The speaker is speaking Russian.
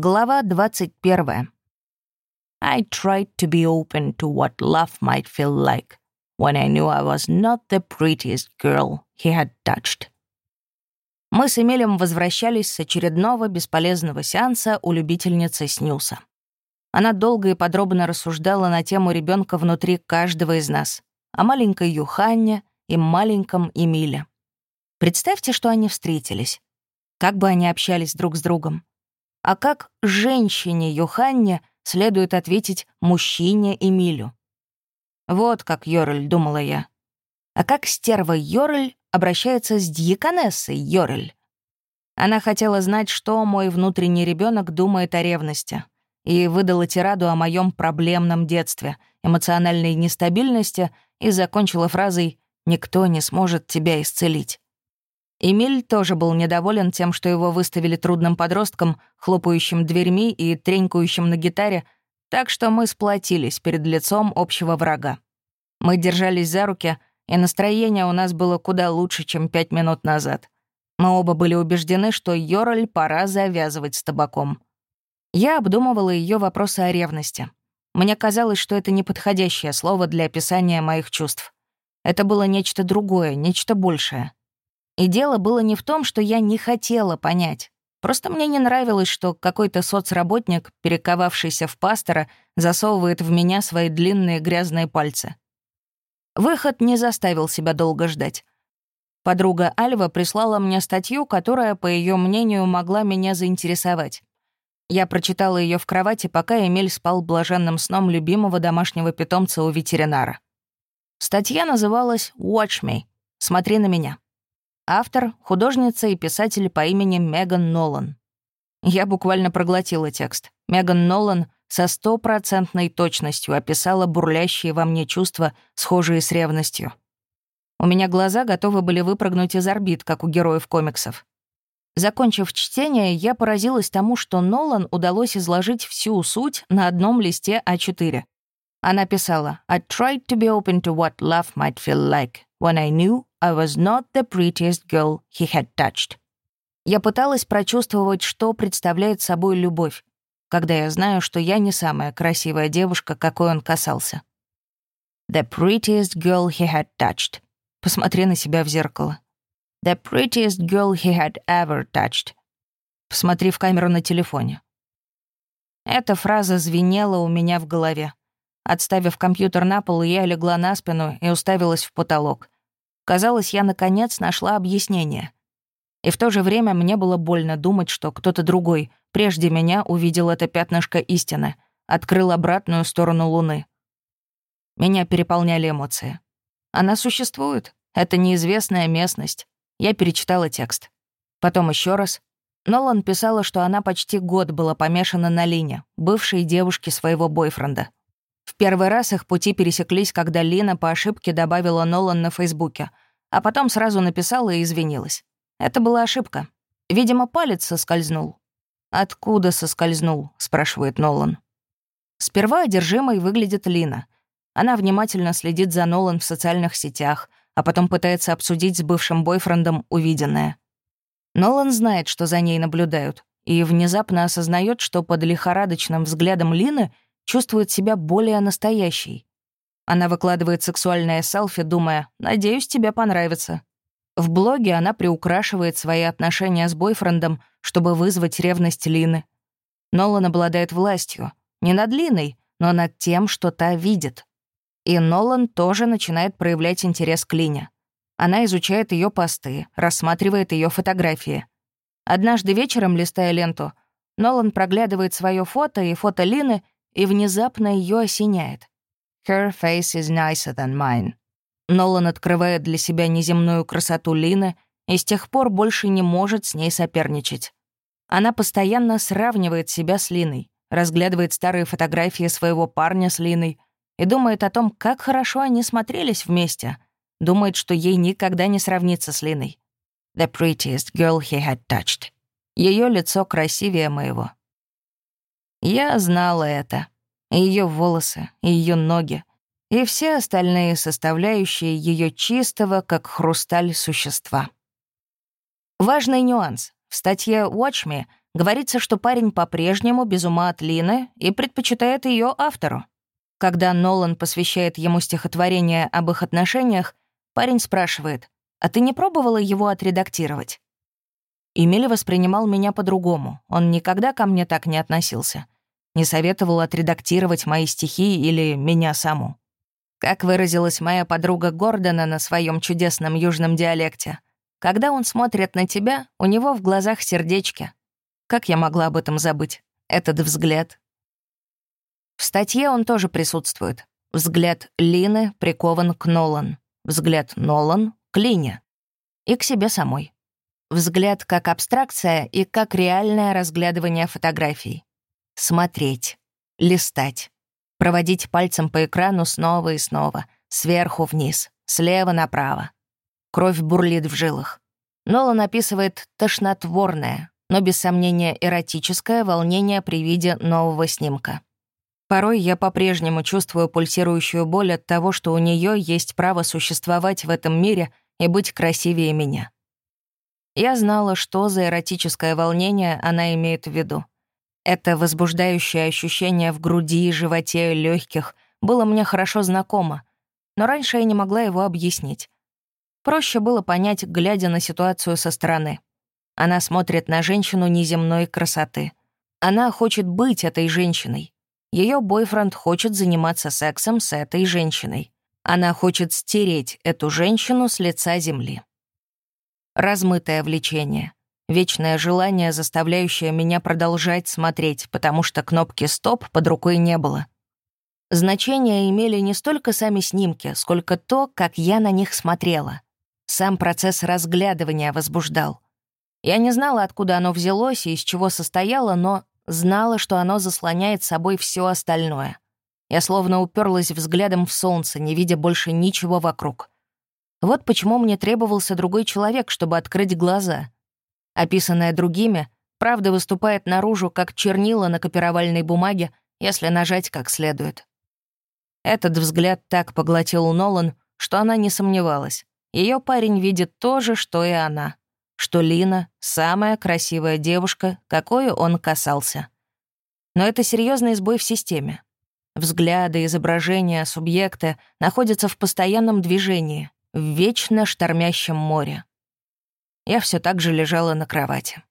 Глава 21. I tried to be open to what love might feel like when I knew I was not the prettiest girl he had touched. Мы с Эмилем возвращались с очередного бесполезного сеанса у любительницы снюса. Она долго и подробно рассуждала на тему ребенка внутри каждого из нас, о маленькой Юханне и маленьком Эмиле. Представьте, что они встретились. Как бы они общались друг с другом. А как женщине Юханне следует ответить мужчине Эмилю? Вот как Йорль, думала я. А как стерва Йорль обращается с дьяконессой Йорль? Она хотела знать, что мой внутренний ребенок думает о ревности, и выдала тираду о моем проблемном детстве, эмоциональной нестабильности и закончила фразой «Никто не сможет тебя исцелить». Эмиль тоже был недоволен тем, что его выставили трудным подростком, хлопающим дверьми и тренькающим на гитаре, так что мы сплотились перед лицом общего врага. Мы держались за руки, и настроение у нас было куда лучше, чем пять минут назад. Мы оба были убеждены, что Йораль пора завязывать с табаком. Я обдумывала ее вопросы о ревности. Мне казалось, что это неподходящее слово для описания моих чувств. Это было нечто другое, нечто большее. И дело было не в том, что я не хотела понять. Просто мне не нравилось, что какой-то соцработник, перековавшийся в пастора, засовывает в меня свои длинные грязные пальцы. Выход не заставил себя долго ждать. Подруга Альва прислала мне статью, которая, по ее мнению, могла меня заинтересовать. Я прочитала ее в кровати, пока Эмиль спал блаженным сном любимого домашнего питомца у ветеринара. Статья называлась «Watch me» — «Смотри на меня». Автор — художница и писатель по имени Меган Нолан. Я буквально проглотила текст. Меган Нолан со стопроцентной точностью описала бурлящие во мне чувства, схожие с ревностью. У меня глаза готовы были выпрыгнуть из орбит, как у героев комиксов. Закончив чтение, я поразилась тому, что Нолан удалось изложить всю суть на одном листе А4. Она писала «I tried to be open to what love might feel like when I knew I was not the prettiest girl he had touched. Я пыталась прочувствовать, что представляет собой любовь, когда я знаю, что я не самая красивая девушка, какой он касался. The prettiest girl he had touched. Посмотри на себя в зеркало. The prettiest girl he had ever touched. Посмотри в камеру на телефоне. Эта фраза звенела у меня в голове. Отставив компьютер на пол, я легла на спину и уставилась в потолок — Казалось, я наконец нашла объяснение. И в то же время мне было больно думать, что кто-то другой прежде меня увидел это пятнышко истины, открыл обратную сторону Луны. Меня переполняли эмоции. Она существует. Это неизвестная местность. Я перечитала текст. Потом еще раз. Нолан писала, что она почти год была помешана на Лине, бывшей девушке своего бойфренда. В первый раз их пути пересеклись, когда Лина по ошибке добавила Нолан на Фейсбуке, а потом сразу написала и извинилась. Это была ошибка. Видимо, палец соскользнул. «Откуда соскользнул?» — спрашивает Нолан. Сперва одержимой выглядит Лина. Она внимательно следит за Нолан в социальных сетях, а потом пытается обсудить с бывшим бойфрендом увиденное. Нолан знает, что за ней наблюдают, и внезапно осознает, что под лихорадочным взглядом Лины — чувствует себя более настоящей. Она выкладывает сексуальное селфи, думая, «Надеюсь, тебе понравится». В блоге она приукрашивает свои отношения с бойфрендом, чтобы вызвать ревность Лины. Нолан обладает властью. Не над Линой, но над тем, что та видит. И Нолан тоже начинает проявлять интерес к Лине. Она изучает ее посты, рассматривает ее фотографии. Однажды вечером, листая ленту, Нолан проглядывает свое фото и фото Лины и внезапно ее осеняет. «Her face is nicer than mine». Нолан открывает для себя неземную красоту Лины и с тех пор больше не может с ней соперничать. Она постоянно сравнивает себя с Линой, разглядывает старые фотографии своего парня с Линой и думает о том, как хорошо они смотрелись вместе. Думает, что ей никогда не сравнится с Линой. The prettiest girl he had touched. Ее лицо красивее моего. Я знала это. Ее волосы, ее ноги, и все остальные составляющие ее чистого, как хрусталь, существа. Важный нюанс. В статье «Watch Me» Говорится, что парень по-прежнему без ума от Лины и предпочитает ее автору. Когда Нолан посвящает ему стихотворение об их отношениях, парень спрашивает, «А ты не пробовала его отредактировать?» Эмили воспринимал меня по-другому. Он никогда ко мне так не относился. Не советовал отредактировать мои стихи или меня саму. Как выразилась моя подруга Гордона на своем чудесном южном диалекте, когда он смотрит на тебя, у него в глазах сердечки. Как я могла об этом забыть? Этот взгляд. В статье он тоже присутствует. Взгляд Лины прикован к Нолан. Взгляд Нолан — к Лине. И к себе самой. Взгляд как абстракция и как реальное разглядывание фотографий. Смотреть. Листать. Проводить пальцем по экрану снова и снова, сверху вниз, слева направо. Кровь бурлит в жилах. Нолан описывает тошнотворное, но без сомнения эротическое волнение при виде нового снимка. Порой я по-прежнему чувствую пульсирующую боль от того, что у нее есть право существовать в этом мире и быть красивее меня. Я знала, что за эротическое волнение она имеет в виду. Это возбуждающее ощущение в груди, животе, легких было мне хорошо знакомо, но раньше я не могла его объяснить. Проще было понять, глядя на ситуацию со стороны. Она смотрит на женщину неземной красоты. Она хочет быть этой женщиной. Ее бойфренд хочет заниматься сексом с этой женщиной. Она хочет стереть эту женщину с лица земли. Размытое влечение. Вечное желание, заставляющее меня продолжать смотреть, потому что кнопки «стоп» под рукой не было. Значение имели не столько сами снимки, сколько то, как я на них смотрела. Сам процесс разглядывания возбуждал. Я не знала, откуда оно взялось и из чего состояло, но знала, что оно заслоняет собой все остальное. Я словно уперлась взглядом в солнце, не видя больше ничего вокруг. Вот почему мне требовался другой человек, чтобы открыть глаза — описанная другими, правда выступает наружу, как чернила на копировальной бумаге, если нажать как следует. Этот взгляд так поглотил Нолан, что она не сомневалась. Ее парень видит то же, что и она. Что Лина — самая красивая девушка, какой он касался. Но это серьезный сбой в системе. Взгляды, изображения, субъекты находятся в постоянном движении, в вечно штормящем море я все так же лежала на кровати.